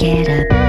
get up.